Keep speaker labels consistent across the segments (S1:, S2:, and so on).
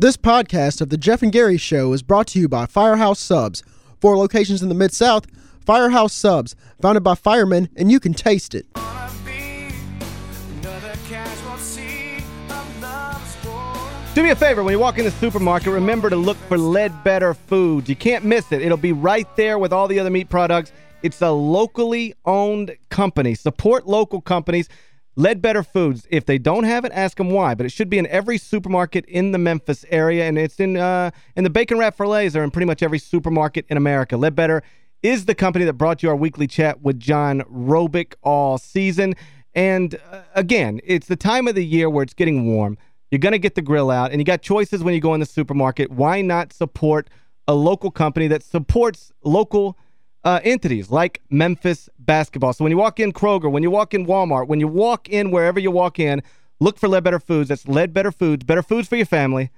S1: This podcast of The Geoff and Gary Show is brought to you by Firehouse Subs. Four locations in the Mid-South, Firehouse Subs, founded by firemen, and you can taste it.
S2: Do me a favor, when you walk in the supermarket, remember to look for Leadbetter Foods. You can't miss it. It'll be right there with all the other meat products. It's a locally owned company. Support local companies. Leadbetter Foods. If they don't have it, ask them why. But it should be in every supermarket in the Memphis area, and it's in uh, in the bacon wrap fillets are in pretty much every supermarket in America. Leadbetter is the company that brought you our weekly chat with John Robic all season. And uh, again, it's the time of the year where it's getting warm. You're going to get the grill out, and you got choices when you go in the supermarket. Why not support a local company that supports local uh, entities like Memphis Basketball? So when you walk in Kroger, when you walk in Walmart, when you walk in wherever you walk in, look for Leadbetter Foods. That's Leadbetter Foods. Better foods for your family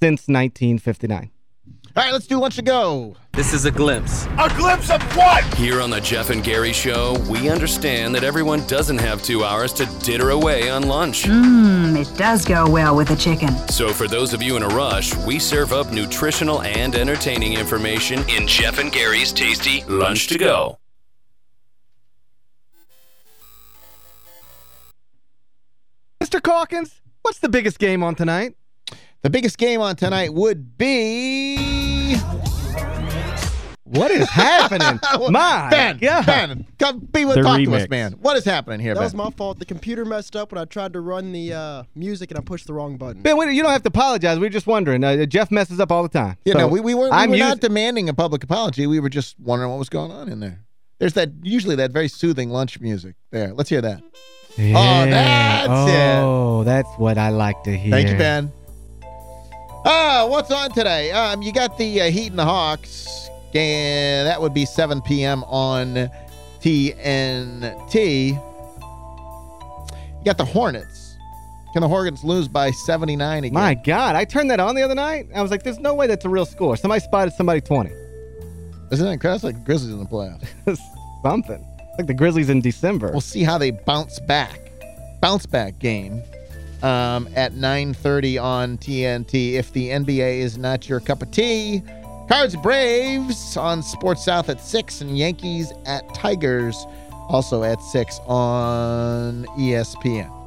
S2: since 1959.
S3: All right, let's do lunch to go.
S4: This is a glimpse.
S3: A glimpse of what?
S4: Here on the Geoff and Gary Show, we understand that everyone doesn't have two hours to ditter away on lunch.
S5: Mmm, it does go well with the chicken.
S4: So for those of you in a rush, we serve up nutritional and entertaining information in Geoff and Gary's tasty Lunch to Go.
S2: Mr. Calkins, what's the biggest game on tonight?
S3: The biggest game on tonight would be...
S2: What is happening? My
S3: Ben,
S2: God.
S3: Ben, come be with
S6: The
S3: talk to us, man. What is happening here,
S1: That
S3: Ben?
S1: was my fault. The computer messed up when I tried to run the uh, music and I pushed the wrong button.
S2: Ben, wait, you don't have to apologize. We were just wondering. Uh, Geoff messes up all the time.
S3: You
S2: So,
S3: know, we, we were, we
S2: I'm
S3: were not demanding a public apology. We were just wondering what was going on in there. There's that usually that very soothing lunch music there. Let's hear that.
S2: Yeah.
S3: that's it.
S2: Oh, that's what I like to hear.
S3: Thank you, Ben. Ah, what's on today? Um, you got the uh, Heat and the Hawks. And that would be 7 p.m. on TNT. You got the Hornets. Can the Hornets lose by 79 again?
S2: My God, I turned that on the other night. I was like, there's no way that's a real score. Somebody spotted somebody 20.
S3: Isn't that incredible? It's like the Grizzlies in the playoffs.
S2: Something. Like the Grizzlies in December.
S3: We'll see how they bounce back. Bounce back game um, at 9.30 on TNT. If the NBA is not your cup of tea, Cards Braves on Sports South at 6 and Yankees at Tigers also at 6 on ESPN.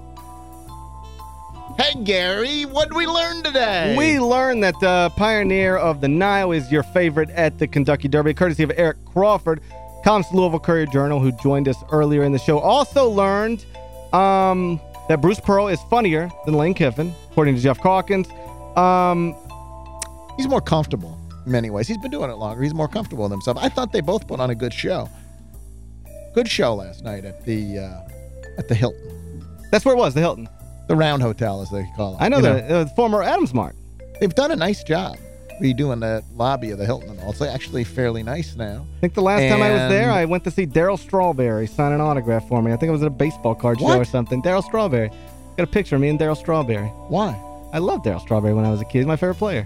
S3: Hey, Gary, what did we learn today?
S2: We learned that the Pioneer of the Nile is your favorite at the Kentucky Derby, courtesy of Eric Crawford, columnist Louisville Courier Journal, who joined us earlier in the show. Also learned um, that Bruce Pearl is funnier than Lane Kiffin, according to Geoff Calkins. Um,
S3: He's more comfortable in many ways. He's been doing it longer. He's more comfortable with himself. I thought they both put on a good show. Good show last night at the uh, at the Hilton.
S2: that's where it was, the Hilton.
S3: The Round Hotel, as they call it.
S2: I know the uh, former Adam's Mark.
S3: They've done a nice job redoing the lobby of the Hilton and all. It's actually fairly nice now.
S2: I think the last time I was there, I went to see Darryl Strawberry sign an autograph for me. I think it was at a baseball card show or something. Darryl Strawberry. Got a picture of me and Darryl Strawberry.
S3: Why?
S2: I loved Darryl Strawberry when I was a kid. He's my favorite player.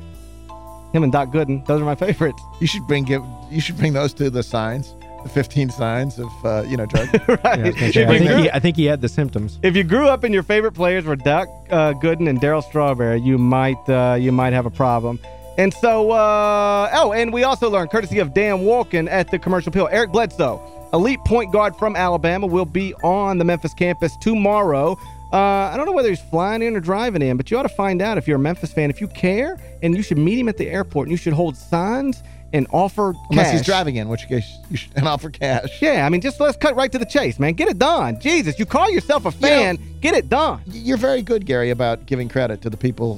S2: Him and Doc Gooden, those are my favorites.
S3: You should bring give, you should bring those to the signs, the 15 signs of uh, you know drug.
S2: right.
S6: Yeah, I, was gonna
S2: if,
S6: say,
S2: you
S6: I, think he, I think he had the symptoms.
S2: if you grew up and your favorite players were Doc uh, Gooden and Darryl Strawberry, you might uh, you might have a problem. And so, uh, oh, and we also learned, courtesy of Dan Wolken at the Commercial Appeal, Eric Bledsoe, elite point guard from Alabama, will be on the Memphis campus tomorrow. Uh, I don't know whether he's flying in or driving in, but you ought to find out if you're a Memphis fan. If you care, and you should meet him at the airport, and you should hold signs and offer
S3: Unless he's driving in, which case you should and offer cash.
S2: Yeah, I mean, just let's cut right to the chase, man. Get it done. Jesus, you call yourself a fan, get it done.
S3: You're very good, Gary, about giving credit to the people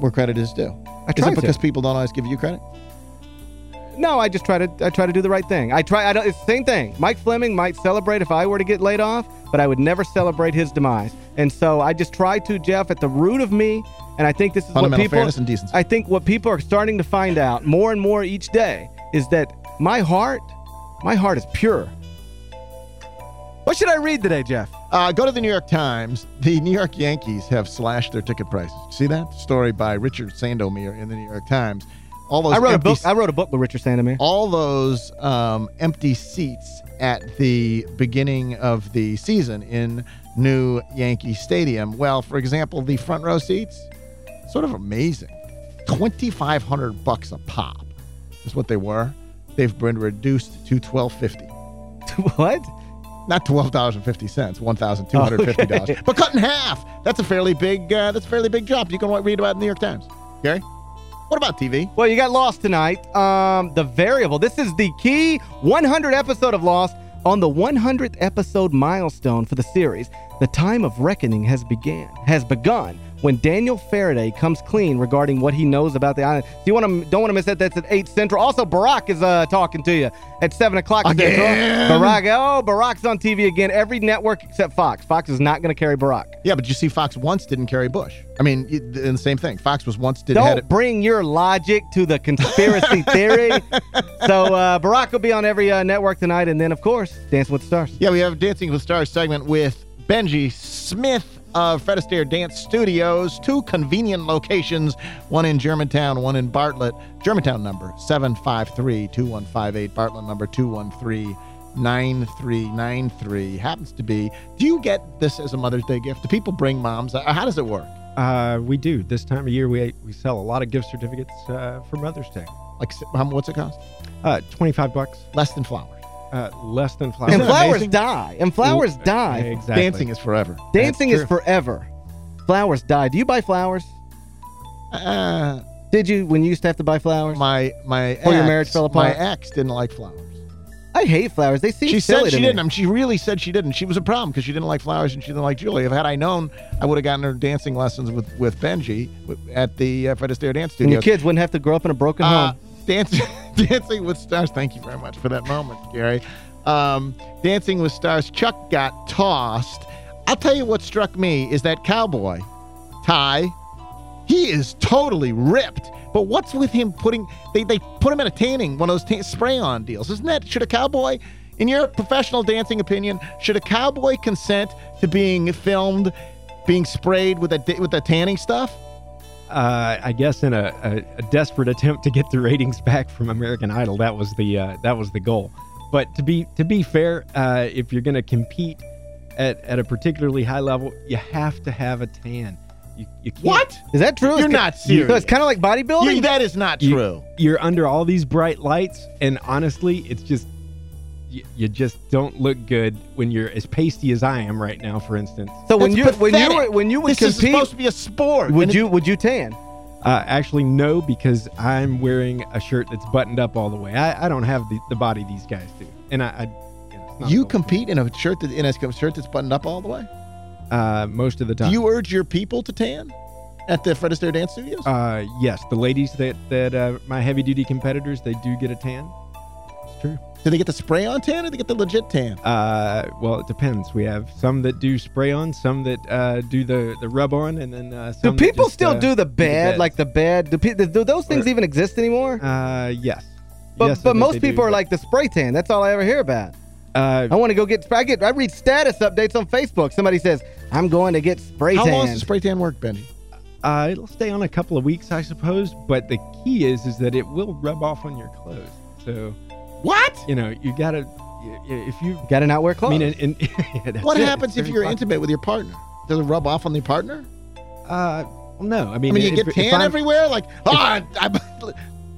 S3: where credit is due.
S2: I
S3: Is
S2: try
S3: it
S2: to.
S3: because people don't always give you credit?
S2: No, I just try to I try to do the right thing. I try I don't it's the same thing. Mike Fleming might celebrate if I were to get laid off, but I would never celebrate his demise. And so I just try to, Geoff, at the root of me, and I think this is what people
S3: fairness and decency.
S2: I think what people are starting to find out more and more each day is that my heart, my heart is pure. What should I read today, Geoff?
S3: Uh, go to the New York Times. The New York Yankees have slashed their ticket prices. See that story by Richard Sandomir in the New York Times. All those
S2: I wrote a book. I wrote a book with Richard Sandomir.
S3: all those um, empty seats at the beginning of the season in new Yankee Stadium. Well, for example, the front row seats, sort of amazing. 2,500 bucks a pop is what they were. They've been reduced to 1250
S2: what?
S3: Not twelve dollars and fifty cents, one thousand two hundred fifty dollars,
S2: Okay.
S3: but cut in half. That's a fairly big. Uh, that's a fairly big drop. You can read about it in the New York Times. Gary, what about TV?
S2: Well, you got Lost tonight. Um, the variable. This is the key 100 episode of Lost on the 100th episode milestone for the series. The time of reckoning has began has begun when Daniel Faraday comes clean regarding what he knows about the island. So you want to don't want to miss that. That's at 8 Central. Also, Barack is uh, talking to you at 7 o'clock. Barack, oh, Barack's on TV again. Every network except Fox. Fox is not going to carry Barack.
S3: Yeah, but you see, Fox once didn't carry Bush. I mean, and the same thing. Fox was once did
S2: Don't
S3: it.
S2: bring your logic to the conspiracy theory. So uh, Barack will be on every uh, network tonight, and then, of course, Dancing with the Stars.
S3: Yeah, we have a Dancing with Stars segment with Benji Smith of Fred Astaire Dance Studios. Two convenient locations, one in Germantown, one in Bartlett. Germantown number 753-2158. Bartlett number 213-9393. Happens to be. Do you get this as a Mother's Day gift? Do people bring moms? Uh, How does it work?
S6: Uh, we do. This time of year, we we sell a lot of gift certificates uh, for Mother's Day.
S3: Like, what's it cost?
S6: Uh, 25 bucks,
S3: Less than flowers.
S6: Uh, less than flowers.
S2: And flowers
S3: amazing?
S2: die. And flowers die.
S6: Exactly.
S3: Dancing is forever.
S2: Dancing
S6: That's
S2: is
S6: true.
S2: forever. Flowers die. Do you buy flowers?
S3: Uh,
S2: Did you when you used to have to buy flowers?
S3: my my
S2: Before your marriage fell apart?
S3: My ex didn't like flowers.
S2: I hate flowers. They seem
S3: She
S2: silly
S3: said she
S2: to
S3: didn't. I mean, she really said she didn't. She was a problem because she didn't like flowers and she didn't like Julie. If had I known, I would have gotten her dancing lessons with with Benji at the uh, Fred Astaire Dance studio.
S2: And your kids wouldn't have to grow up in a broken
S3: Uh,
S2: home.
S3: Dancing, dancing with Stars. Thank you very much for that moment, Gary. Um, dancing with Stars. Chuck got tossed. I'll tell you what struck me is that cowboy, Ty. He is totally ripped. But what's with him putting? They they put him in a tanning, one of those tan- spray-on deals. Isn't that? Should a cowboy, in your professional dancing opinion, should a cowboy consent to being filmed, being sprayed with a with the tanning stuff?
S6: Uh, I guess in a, a, a desperate attempt to get the ratings back from American Idol, that was the uh, that was the goal. But to be to be fair, uh, if you're going to compete at, at a particularly high level, you have to have a tan. You, you can't,
S3: What?
S2: Is that true?
S3: You're
S2: It's
S3: not
S2: ki-
S3: serious.
S2: So it's kind of like bodybuilding?
S3: You- that is not
S6: You-
S3: true.
S6: You're under all these bright lights, and honestly, it's just you, you just don't look good when you're as pasty as I am right now. For instance,
S2: so when you when you
S3: pathetic.
S2: were- when you would
S3: this is supposed to be a sport.
S2: would you would you tan?
S6: uh, actually no, because I'm wearing a shirt that's buttoned up all the way. I, I don't have the, the body these guys do, and I, I you, know,
S3: You compete in a shirt that in a shirt that's buttoned up all the way.
S6: uh, most of the time.
S3: Do you urge your people to tan at the Fred Astaire Dance Studios?
S6: Uh, yes, the ladies that that uh, my heavy duty competitors they do get a tan. It's true.
S3: Do they get the spray on tan or do they get the legit tan?
S6: Uh, well, it depends. We have some that do spray on, some that uh, do the the rub on, and then uh,
S2: Do
S6: some that
S2: people
S6: just,
S2: still
S6: uh,
S2: do the bed, like the bed? Do, pe- do those things
S6: Or-
S2: even exist anymore?
S6: Uh, yes.
S2: but
S6: Yes,
S2: but most
S6: they do,
S2: people are
S6: but,
S2: like the spray tan. That's all I ever hear about.
S6: uh,
S2: I want to go get I get I read status updates on Facebook. Somebody says I'm going to get spray tan.
S3: How
S2: tan.
S3: long does the spray tan work, Benny?
S6: uh, it'll stay on a couple of weeks, I suppose. But the key is is that it will rub off on your clothes. So
S3: What?
S6: you know you gotta y- y- if you.
S2: Got to not wear
S6: I mean, in, in, yeah,
S3: What
S6: it.
S3: happens
S6: It's
S3: if you're
S6: possible.
S3: intimate with your partner? Does it rub off on the partner?
S6: Uh, well, no. I mean,
S3: I
S6: mean,
S3: mean, you
S6: if-
S3: get tan everywhere. Like, oh, I, I,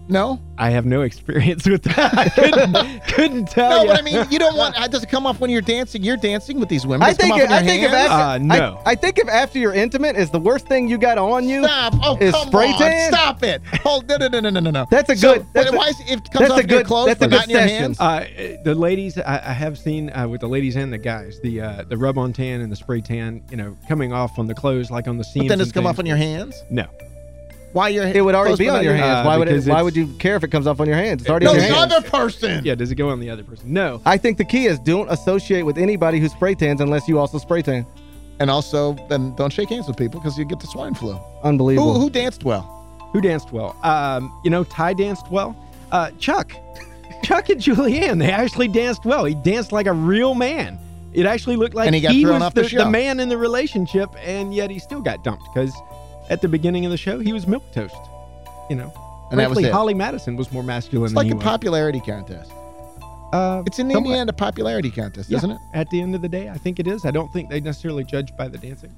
S3: no,
S6: I have no experience with that. I couldn't, couldn't tell
S3: no.
S6: you.
S3: But I mean, you don't want. Does it come off when you're dancing? You're dancing with these women.
S2: I
S3: Does it come
S2: think
S3: off
S2: if, I
S3: your
S2: think if after,
S6: Uh, no.
S2: I, I think if after you're intimate is the worst thing you got on you.
S3: Stop! Oh,
S2: is
S3: come
S2: spray
S3: on!
S2: tan?
S3: Stop it! Hold no, no, no, no, no, no, no.
S2: That's a
S3: So,
S2: good- that's
S3: but
S2: a-
S3: why is it, it comes off
S2: a
S3: in your clothes,
S2: that's a
S3: but
S2: good
S3: not in your
S2: session.
S3: hands?
S6: Uh, the ladies, I, I have seen uh, with the ladies and the guys, the uh, the rub on tan and the spray tan, you know, coming off on the clothes, like on the seams.
S3: But then does
S6: and
S3: it come off on your hands?
S6: No,
S3: Why your
S2: It would already be on your hands.
S6: Uh,
S2: why would it, Why would you care if it comes off on your hands? It's already
S3: No,
S2: on
S3: the
S2: your hands.
S3: other person.
S6: yeah. Does it go on the other person? No.
S2: I think the key is don't associate with anybody who spray tans unless you also spray tan.
S3: And also, then don't shake hands with people because you get the swine flu.
S2: Unbelievable.
S3: Who, who danced well?
S6: Who danced well? Um, you know, Ty danced well. Uh, Chuck, Chuck and Julianne, they actually danced well. He danced like a real man. It actually looked like
S3: And he got thrown
S6: was
S3: off the
S6: the,
S3: show.
S6: man in the relationship, and yet he still got dumped because at the beginning of the show he was milk toast. You know,
S3: And that was it.
S6: Holly Madison was more masculine
S3: It's like a
S6: was.
S3: popularity contest.
S6: Uh,
S3: It's in the
S6: somewhat.
S3: end a popularity contest,
S6: Yeah,
S3: isn't it?
S6: At the end of the day, I think it is. I don't think they necessarily judge by the dancing.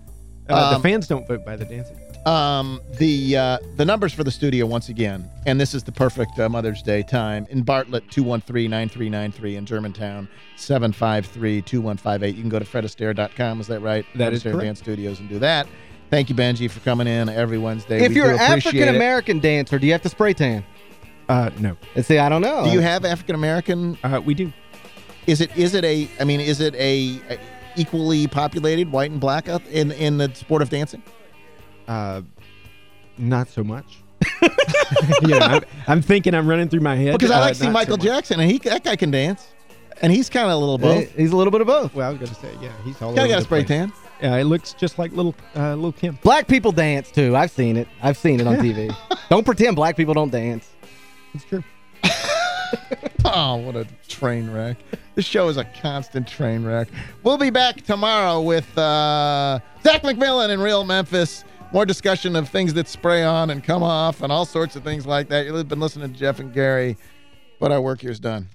S6: Uh,
S3: Um,
S6: the fans don't vote by the dancing.
S3: Um, the uh, the numbers for the studio once again, and this is the perfect uh, Mother's Day time. In Bartlett, 213-9393. In Germantown, 753-2158. You can go to fredastaire.com. Is that right?
S6: That is
S3: Fred Astaire
S6: correct.
S3: Dance Studios and do that. Thank you, Benji, for coming in every Wednesday.
S2: If
S3: We
S2: you're an. African-American dancer, do you have to spray tan?
S6: Uh, no.
S2: And see, I don't know.
S3: Do you have African American?
S6: Uh, we do.
S3: Is it is it a? I mean, is it a, a equally populated white and black in in the sport of dancing?
S6: Uh, not so much. you know, I'm, I'm thinking I'm running through my head.
S3: Because I
S6: uh,
S3: like seeing
S6: not so
S3: Michael
S6: much.
S3: Jackson, and he that guy can dance, and he's kind of a little both.
S2: He's a little bit of both.
S6: Well, I was going to say, yeah, he's all
S3: Kind of
S6: over
S3: got a spray
S6: place.
S3: tan.
S6: Yeah, it looks just like little uh, little Kim.
S2: Black people dance, too. I've seen it. I've seen it on TV. don't pretend black people don't dance.
S6: It's true.
S3: Oh, what a train wreck. This show is a constant train wreck. We'll be back tomorrow with uh, Zach McMillan in Real Memphis. More discussion of things that spray on and come off and all sorts of things like that. You've been listening to Geoff and Gary, but our work here's done.